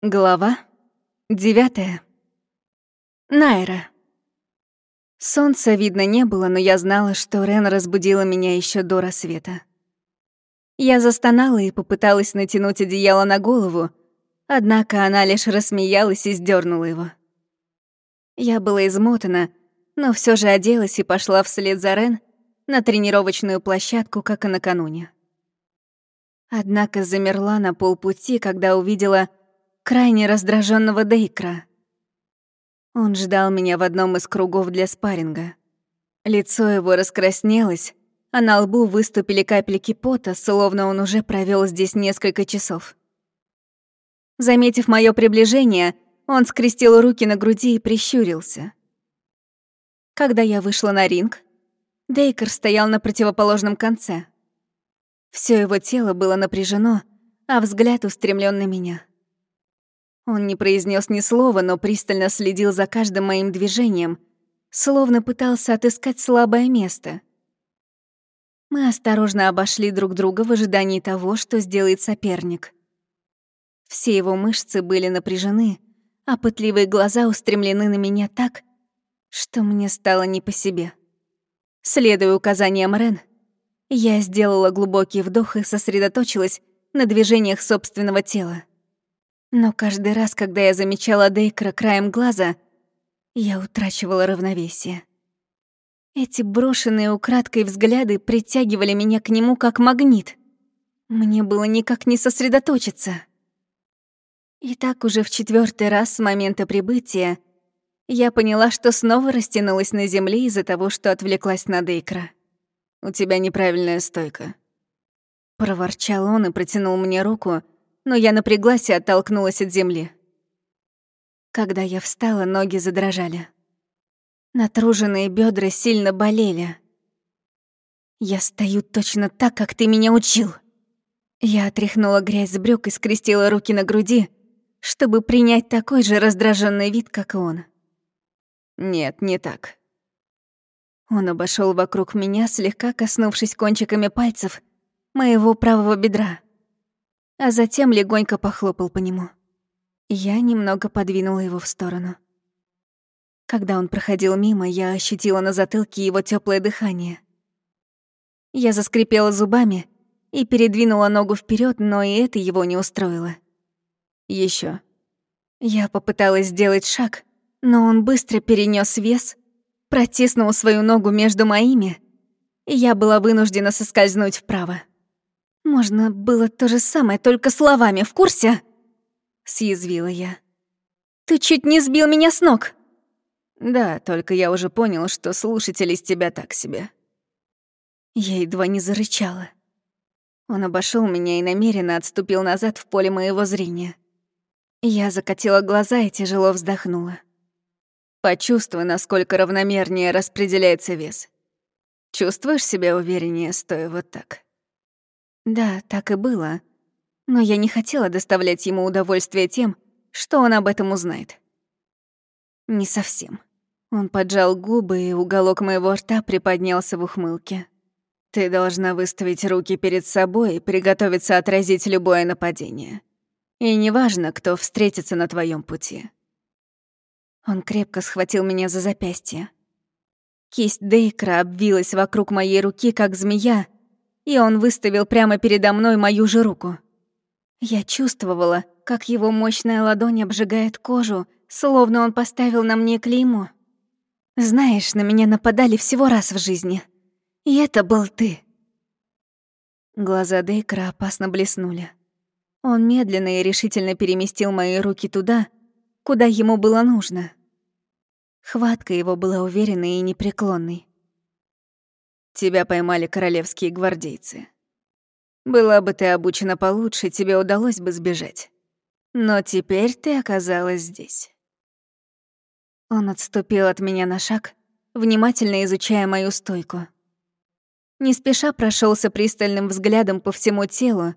Глава девятая. Найра. Солнца видно не было, но я знала, что Рен разбудила меня еще до рассвета. Я застонала и попыталась натянуть одеяло на голову, однако она лишь рассмеялась и сдернула его. Я была измотана, но все же оделась и пошла вслед за Рен на тренировочную площадку, как и накануне. Однако замерла на полпути, когда увидела крайне раздраженного Дейкра. Он ждал меня в одном из кругов для спарринга. Лицо его раскраснелось, а на лбу выступили капельки пота, словно он уже провел здесь несколько часов. Заметив мое приближение, он скрестил руки на груди и прищурился. Когда я вышла на ринг, Дейкер стоял на противоположном конце. Все его тело было напряжено, а взгляд устремлен на меня. Он не произнес ни слова, но пристально следил за каждым моим движением, словно пытался отыскать слабое место. Мы осторожно обошли друг друга в ожидании того, что сделает соперник. Все его мышцы были напряжены, а пытливые глаза устремлены на меня так, что мне стало не по себе. Следуя указаниям Рен, я сделала глубокий вдох и сосредоточилась на движениях собственного тела. Но каждый раз, когда я замечала Дейкра краем глаза, я утрачивала равновесие. Эти брошенные украдкой взгляды притягивали меня к нему как магнит. Мне было никак не сосредоточиться. И так уже в четвертый раз с момента прибытия я поняла, что снова растянулась на земле из-за того, что отвлеклась на Дейкра. «У тебя неправильная стойка». Проворчал он и протянул мне руку, но я напряглась и оттолкнулась от земли. Когда я встала, ноги задрожали. Натруженные бедра сильно болели. «Я стою точно так, как ты меня учил!» Я отряхнула грязь с брюк и скрестила руки на груди, чтобы принять такой же раздраженный вид, как и он. «Нет, не так». Он обошел вокруг меня, слегка коснувшись кончиками пальцев моего правого бедра а затем легонько похлопал по нему. Я немного подвинула его в сторону. Когда он проходил мимо, я ощутила на затылке его теплое дыхание. Я заскрипела зубами и передвинула ногу вперед, но и это его не устроило. Еще. Я попыталась сделать шаг, но он быстро перенес вес, протиснул свою ногу между моими, и я была вынуждена соскользнуть вправо. «Можно было то же самое, только словами, в курсе?» Съязвила я. «Ты чуть не сбил меня с ног!» «Да, только я уже понял, что слушатель из тебя так себе». Я едва не зарычала. Он обошел меня и намеренно отступил назад в поле моего зрения. Я закатила глаза и тяжело вздохнула. Почувствуй, насколько равномернее распределяется вес. Чувствуешь себя увереннее, стоя вот так? Да, так и было. Но я не хотела доставлять ему удовольствие тем, что он об этом узнает. Не совсем. Он поджал губы, и уголок моего рта приподнялся в ухмылке. «Ты должна выставить руки перед собой и приготовиться отразить любое нападение. И неважно, кто встретится на твоем пути». Он крепко схватил меня за запястье. Кисть Дейкра обвилась вокруг моей руки, как змея, и он выставил прямо передо мной мою же руку. Я чувствовала, как его мощная ладонь обжигает кожу, словно он поставил на мне клеймо. Знаешь, на меня нападали всего раз в жизни. И это был ты. Глаза Дейкра опасно блеснули. Он медленно и решительно переместил мои руки туда, куда ему было нужно. Хватка его была уверенной и непреклонной. Тебя поймали королевские гвардейцы. Была бы ты обучена получше, тебе удалось бы сбежать. Но теперь ты оказалась здесь. Он отступил от меня на шаг, внимательно изучая мою стойку. Не спеша прошелся пристальным взглядом по всему телу,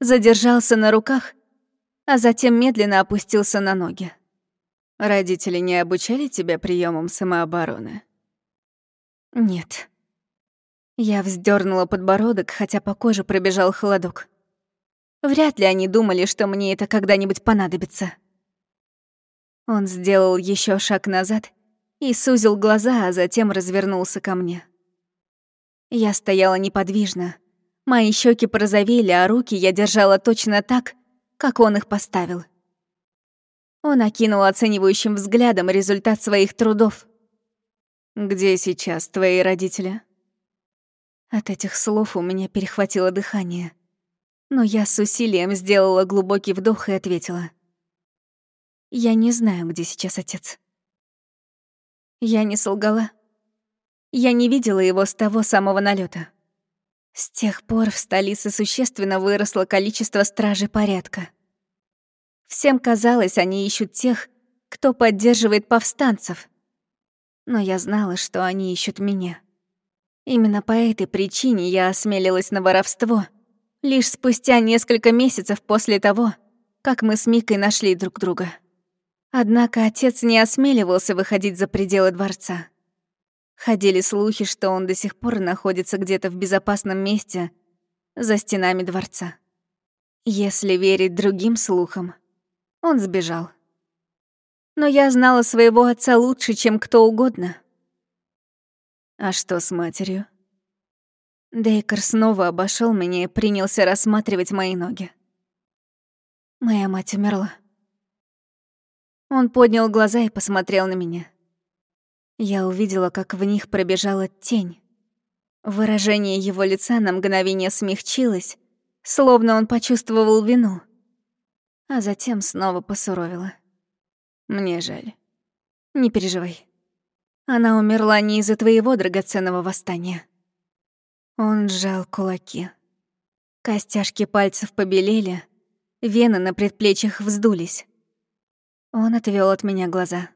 задержался на руках, а затем медленно опустился на ноги. Родители не обучали тебя приемам самообороны? Нет. Я вздернула подбородок, хотя по коже пробежал холодок. Вряд ли они думали, что мне это когда-нибудь понадобится. Он сделал еще шаг назад и сузил глаза, а затем развернулся ко мне. Я стояла неподвижно. Мои щеки порозовели, а руки я держала точно так, как он их поставил. Он окинул оценивающим взглядом результат своих трудов. «Где сейчас твои родители?» От этих слов у меня перехватило дыхание. Но я с усилием сделала глубокий вдох и ответила. «Я не знаю, где сейчас отец». Я не солгала. Я не видела его с того самого налета. С тех пор в столице существенно выросло количество стражей порядка. Всем казалось, они ищут тех, кто поддерживает повстанцев. Но я знала, что они ищут меня. Именно по этой причине я осмелилась на воровство, лишь спустя несколько месяцев после того, как мы с Микой нашли друг друга. Однако отец не осмеливался выходить за пределы дворца. Ходили слухи, что он до сих пор находится где-то в безопасном месте за стенами дворца. Если верить другим слухам, он сбежал. Но я знала своего отца лучше, чем кто угодно. А что с матерью? Дейкер снова обошел меня и принялся рассматривать мои ноги. Моя мать умерла. Он поднял глаза и посмотрел на меня. Я увидела, как в них пробежала тень. Выражение его лица на мгновение смягчилось, словно он почувствовал вину а затем снова посуровила. «Мне жаль. Не переживай. Она умерла не из-за твоего драгоценного восстания». Он сжал кулаки. Костяшки пальцев побелели, вены на предплечьях вздулись. Он отвел от меня глаза.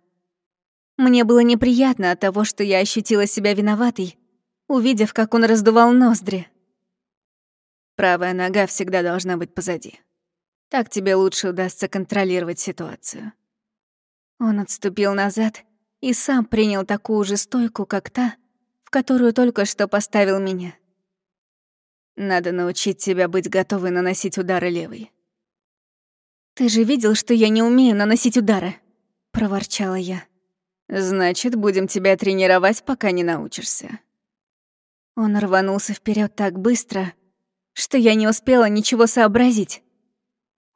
Мне было неприятно от того, что я ощутила себя виноватой, увидев, как он раздувал ноздри. Правая нога всегда должна быть позади. Так тебе лучше удастся контролировать ситуацию». Он отступил назад и сам принял такую же стойку, как та, в которую только что поставил меня. Надо научить тебя быть готовой наносить удары левой. «Ты же видел, что я не умею наносить удары?» — проворчала я. «Значит, будем тебя тренировать, пока не научишься». Он рванулся вперед так быстро, что я не успела ничего сообразить.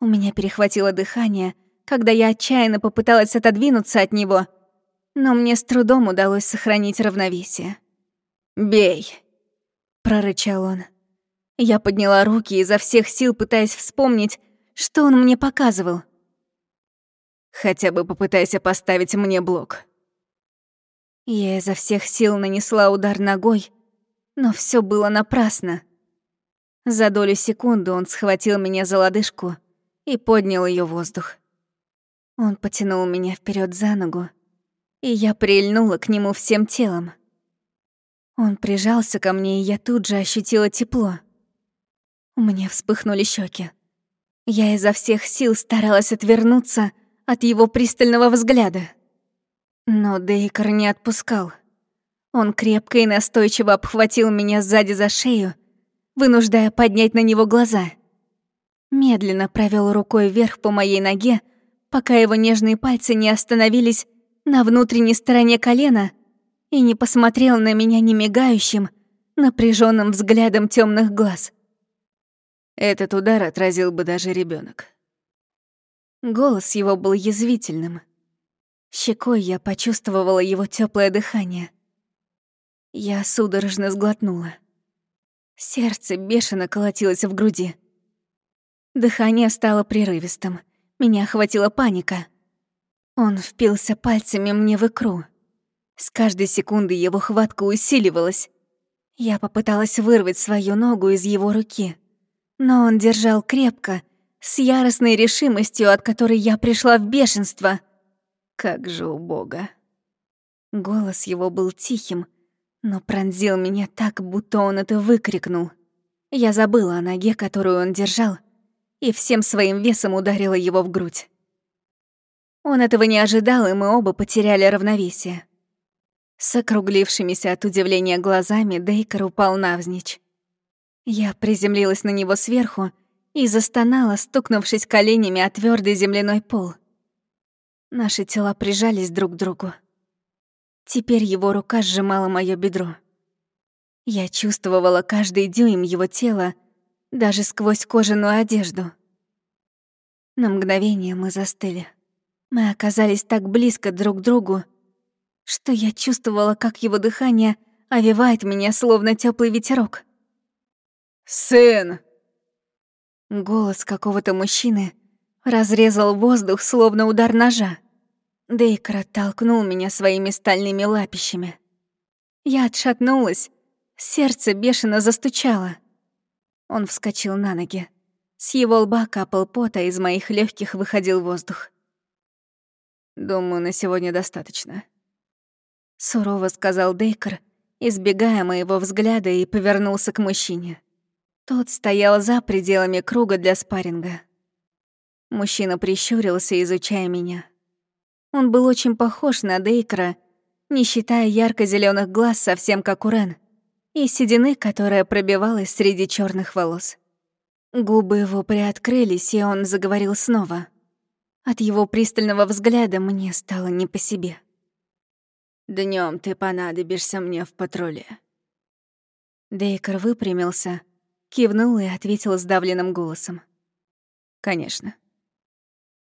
У меня перехватило дыхание, когда я отчаянно попыталась отодвинуться от него, но мне с трудом удалось сохранить равновесие. «Бей!» — прорычал он. Я подняла руки изо всех сил, пытаясь вспомнить, что он мне показывал. «Хотя бы попытайся поставить мне блок». Я изо всех сил нанесла удар ногой, но все было напрасно. За долю секунды он схватил меня за лодыжку — и поднял ее в воздух. Он потянул меня вперед за ногу, и я прильнула к нему всем телом. Он прижался ко мне, и я тут же ощутила тепло. Меня вспыхнули щеки. Я изо всех сил старалась отвернуться от его пристального взгляда. Но Дейкер не отпускал. Он крепко и настойчиво обхватил меня сзади за шею, вынуждая поднять на него глаза — Медленно провел рукой вверх по моей ноге, пока его нежные пальцы не остановились на внутренней стороне колена и не посмотрел на меня немигающим, напряженным взглядом темных глаз. Этот удар отразил бы даже ребенок. Голос его был язвительным. Щекой я почувствовала его теплое дыхание. Я судорожно сглотнула. Сердце бешено колотилось в груди. Дыхание стало прерывистым. Меня охватила паника. Он впился пальцами мне в икру. С каждой секунды его хватка усиливалась. Я попыталась вырвать свою ногу из его руки. Но он держал крепко, с яростной решимостью, от которой я пришла в бешенство. Как же убого. Голос его был тихим, но пронзил меня так, будто он это выкрикнул. Я забыла о ноге, которую он держал, и всем своим весом ударила его в грудь. Он этого не ожидал, и мы оба потеряли равновесие. С округлившимися от удивления глазами Дейкер упал навзничь. Я приземлилась на него сверху и застонала, стукнувшись коленями о твердый земляной пол. Наши тела прижались друг к другу. Теперь его рука сжимала моё бедро. Я чувствовала каждый дюйм его тела, даже сквозь кожаную одежду. На мгновение мы застыли. Мы оказались так близко друг к другу, что я чувствовала, как его дыхание овивает меня, словно теплый ветерок. «Сын!» Голос какого-то мужчины разрезал воздух, словно удар ножа. Дейкер оттолкнул меня своими стальными лапищами. Я отшатнулась, сердце бешено застучало. Он вскочил на ноги. С его лба капал пот, а из моих легких выходил воздух. «Думаю, на сегодня достаточно», — сурово сказал Дейкер, избегая моего взгляда, и повернулся к мужчине. Тот стоял за пределами круга для спарринга. Мужчина прищурился, изучая меня. Он был очень похож на Дейкера, не считая ярко зеленых глаз, совсем как у Рен, и седины, которая пробивалась среди черных волос. Губы его приоткрылись, и он заговорил снова. От его пристального взгляда мне стало не по себе. Днем ты понадобишься мне в патруле». Дейкер выпрямился, кивнул и ответил сдавленным голосом. «Конечно».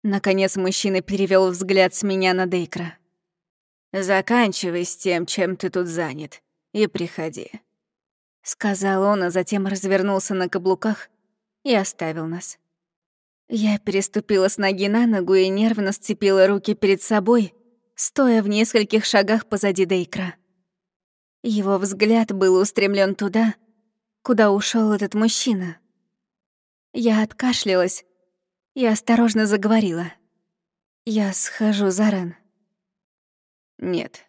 Наконец мужчина перевел взгляд с меня на Дейкра. «Заканчивай с тем, чем ты тут занят, и приходи», — сказал он, а затем развернулся на каблуках и оставил нас. Я переступила с ноги на ногу и нервно сцепила руки перед собой, стоя в нескольких шагах позади Дейкра. Его взгляд был устремлен туда, куда ушел этот мужчина. Я откашлялась и осторожно заговорила. «Я схожу за Рен». «Нет».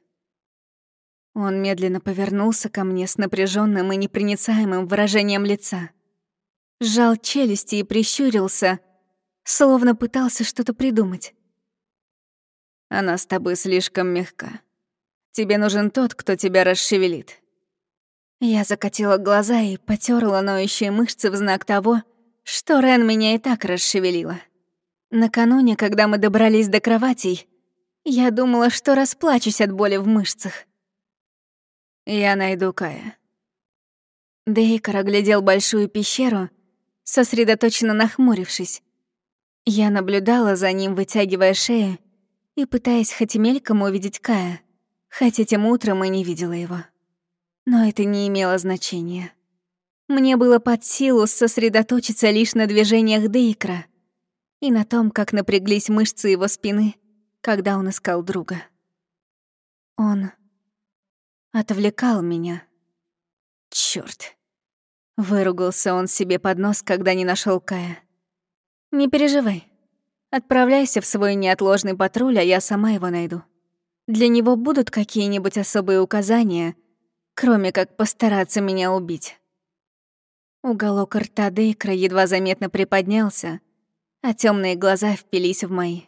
Он медленно повернулся ко мне с напряженным и непроницаемым выражением лица сжал челюсти и прищурился, словно пытался что-то придумать. «Она с тобой слишком мягка. Тебе нужен тот, кто тебя расшевелит». Я закатила глаза и потерла ноющие мышцы в знак того, что Рен меня и так расшевелила. Накануне, когда мы добрались до кроватей, я думала, что расплачусь от боли в мышцах. «Я найду Кая». Дейкер оглядел большую пещеру сосредоточенно нахмурившись. Я наблюдала за ним, вытягивая шею и пытаясь хоть мельком увидеть Кая, хотя тем утром и не видела его. Но это не имело значения. Мне было под силу сосредоточиться лишь на движениях Дейкра и на том, как напряглись мышцы его спины, когда он искал друга. Он отвлекал меня. Чёрт. Выругался он себе под нос, когда не нашел Кая. «Не переживай. Отправляйся в свой неотложный патруль, а я сама его найду. Для него будут какие-нибудь особые указания, кроме как постараться меня убить». Уголок рта Дейкра едва заметно приподнялся, а темные глаза впились в мои.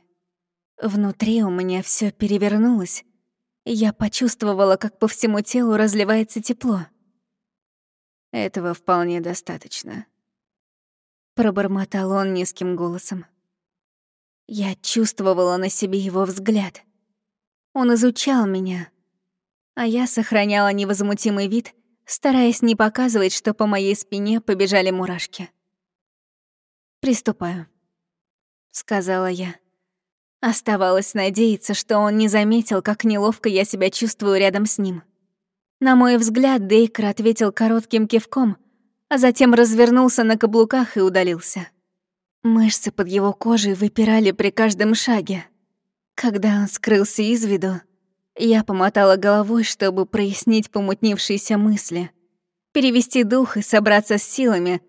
Внутри у меня все перевернулось, я почувствовала, как по всему телу разливается тепло. Этого вполне достаточно. Пробормотал он низким голосом. Я чувствовала на себе его взгляд. Он изучал меня, а я сохраняла невозмутимый вид, стараясь не показывать, что по моей спине побежали мурашки. «Приступаю», — сказала я. Оставалось надеяться, что он не заметил, как неловко я себя чувствую рядом с ним. На мой взгляд, Дейкер ответил коротким кивком, а затем развернулся на каблуках и удалился. Мышцы под его кожей выпирали при каждом шаге. Когда он скрылся из виду, я помотала головой, чтобы прояснить помутнившиеся мысли, перевести дух и собраться с силами,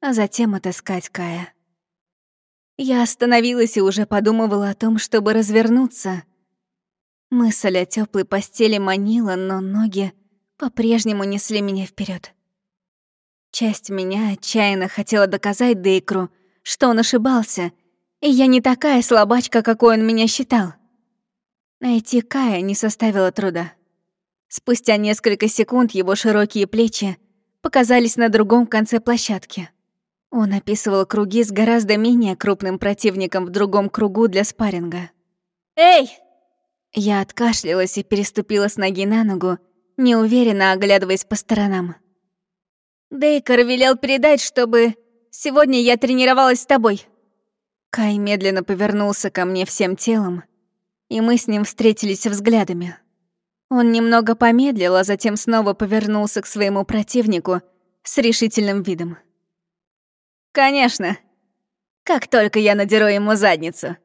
а затем отыскать Кая. Я остановилась и уже подумывала о том, чтобы развернуться. Мысль о теплой постели манила, но ноги по-прежнему несли меня вперед. Часть меня отчаянно хотела доказать Дейкру, что он ошибался, и я не такая слабачка, какой он меня считал. Найти Кая не составило труда. Спустя несколько секунд его широкие плечи показались на другом конце площадки. Он описывал круги с гораздо менее крупным противником в другом кругу для спарринга. Эй!» Я откашлялась и переступила с ноги на ногу, неуверенно оглядываясь по сторонам. Дейкер велел передать, чтобы сегодня я тренировалась с тобой. Кай медленно повернулся ко мне всем телом, и мы с ним встретились взглядами. Он немного помедлил, а затем снова повернулся к своему противнику с решительным видом. «Конечно. Как только я надеру ему задницу».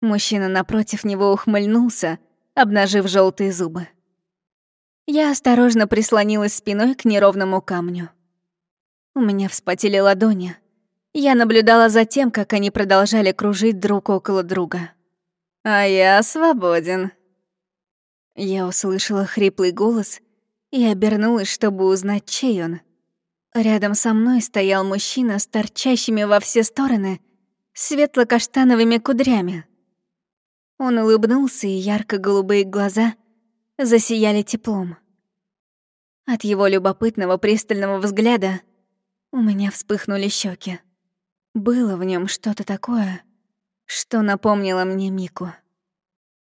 Мужчина напротив него ухмыльнулся, обнажив желтые зубы. Я осторожно прислонилась спиной к неровному камню. У меня вспотели ладони. Я наблюдала за тем, как они продолжали кружить друг около друга. «А я свободен». Я услышала хриплый голос и обернулась, чтобы узнать, чей он. Рядом со мной стоял мужчина с торчащими во все стороны светло-каштановыми кудрями. Он улыбнулся, и ярко-голубые глаза засияли теплом. От его любопытного пристального взгляда у меня вспыхнули щеки. Было в нем что-то такое, что напомнило мне Мику.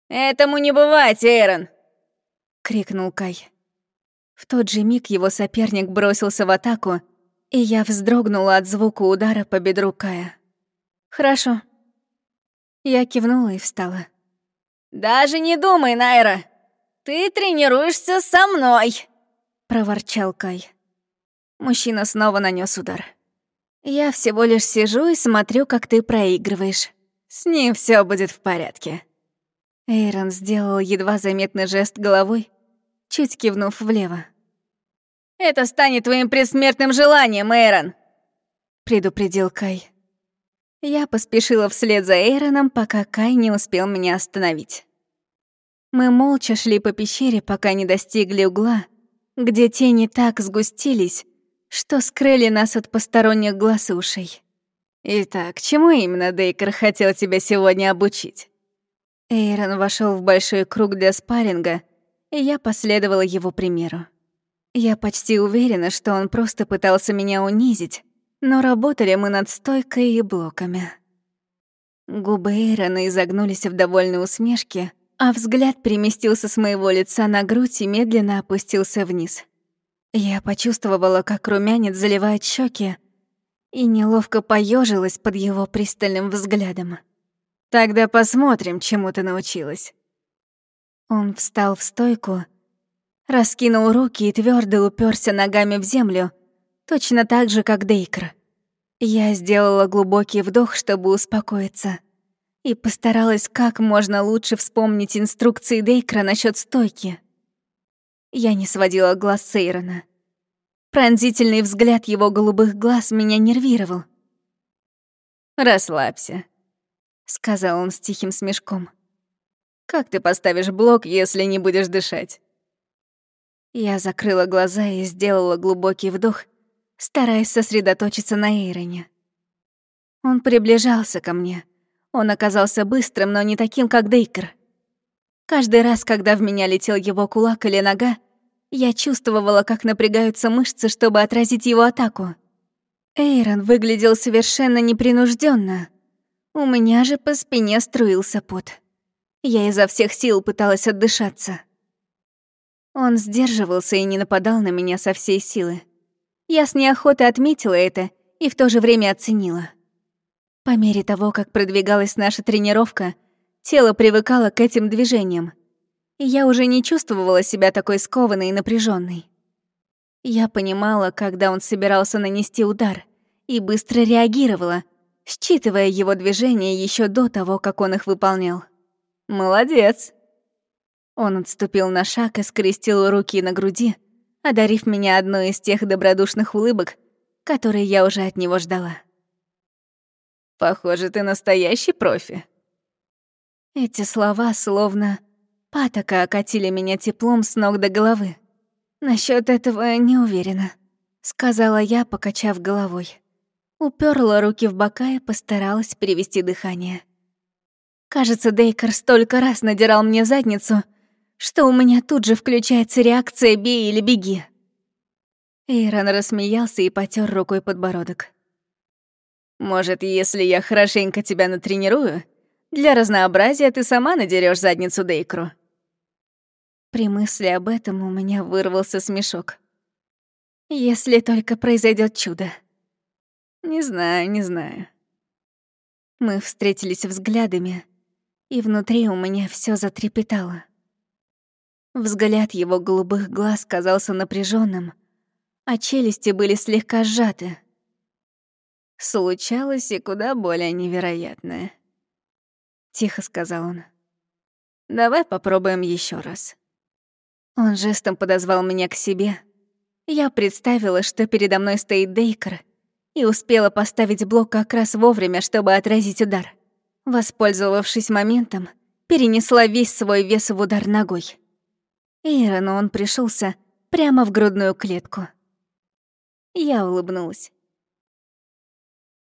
«Этому не бывать, Эйрон!» — крикнул Кай. В тот же миг его соперник бросился в атаку, и я вздрогнула от звука удара по бедру Кая. «Хорошо». Я кивнула и встала. «Даже не думай, Найра! Ты тренируешься со мной!» — проворчал Кай. Мужчина снова нанес удар. «Я всего лишь сижу и смотрю, как ты проигрываешь. С ним все будет в порядке». Эйрон сделал едва заметный жест головой, чуть кивнув влево. «Это станет твоим предсмертным желанием, Эйрон!» — предупредил Кай. Я поспешила вслед за Эйроном, пока Кай не успел меня остановить. Мы молча шли по пещере, пока не достигли угла, где тени так сгустились, что скрыли нас от посторонних глаз и ушей. «Итак, чему именно Дейкер хотел тебя сегодня обучить?» Эйрон вошел в большой круг для спарринга, и я последовала его примеру. Я почти уверена, что он просто пытался меня унизить, но работали мы над стойкой и блоками. Губы Эйрона изогнулись в довольной усмешке, а взгляд переместился с моего лица на грудь и медленно опустился вниз. Я почувствовала, как румянец заливает щеки, и неловко поежилась под его пристальным взглядом. «Тогда посмотрим, чему ты научилась». Он встал в стойку, раскинул руки и твердо уперся ногами в землю, точно так же, как Дейкер. Я сделала глубокий вдох, чтобы успокоиться, и постаралась как можно лучше вспомнить инструкции Дейкера насчет стойки. Я не сводила глаз Сейрона. Пронзительный взгляд его голубых глаз меня нервировал. «Расслабься», — сказал он с тихим смешком. «Как ты поставишь блок, если не будешь дышать?» Я закрыла глаза и сделала глубокий вдох, стараясь сосредоточиться на Эйроне. Он приближался ко мне. Он оказался быстрым, но не таким, как Дейкер. Каждый раз, когда в меня летел его кулак или нога, я чувствовала, как напрягаются мышцы, чтобы отразить его атаку. Эйрон выглядел совершенно непринужденно. У меня же по спине струился пот. Я изо всех сил пыталась отдышаться. Он сдерживался и не нападал на меня со всей силы. Я с неохотой отметила это и в то же время оценила. По мере того, как продвигалась наша тренировка, тело привыкало к этим движениям, и я уже не чувствовала себя такой скованной и напряженной. Я понимала, когда он собирался нанести удар, и быстро реагировала, считывая его движения еще до того, как он их выполнял. «Молодец!» Он отступил на шаг и скрестил руки на груди, одарив меня одной из тех добродушных улыбок, которые я уже от него ждала. «Похоже, ты настоящий профи». Эти слова словно патока окатили меня теплом с ног до головы. Насчет этого не уверена», — сказала я, покачав головой. Уперла руки в бока и постаралась перевести дыхание. Кажется, Дейкер столько раз надирал мне задницу — что у меня тут же включается реакция «бей или беги». Эйрон рассмеялся и потер рукой подбородок. «Может, если я хорошенько тебя натренирую, Для разнообразия ты сама надерешь задницу Дейкру. При мысли об этом у меня вырвался смешок. Если только произойдет чудо. Не знаю, не знаю. Мы встретились взглядами, и внутри у меня все затрепетало. Взгляд его голубых глаз казался напряженным, а челюсти были слегка сжаты. Случалось и куда более невероятное. Тихо сказал он. Давай попробуем еще раз. Он жестом подозвал меня к себе. Я представила, что передо мной стоит Дейкер, и успела поставить блок как раз вовремя, чтобы отразить удар. Воспользовавшись моментом, перенесла весь свой вес в удар ногой. Эйрону он пришелся прямо в грудную клетку. Я улыбнулась.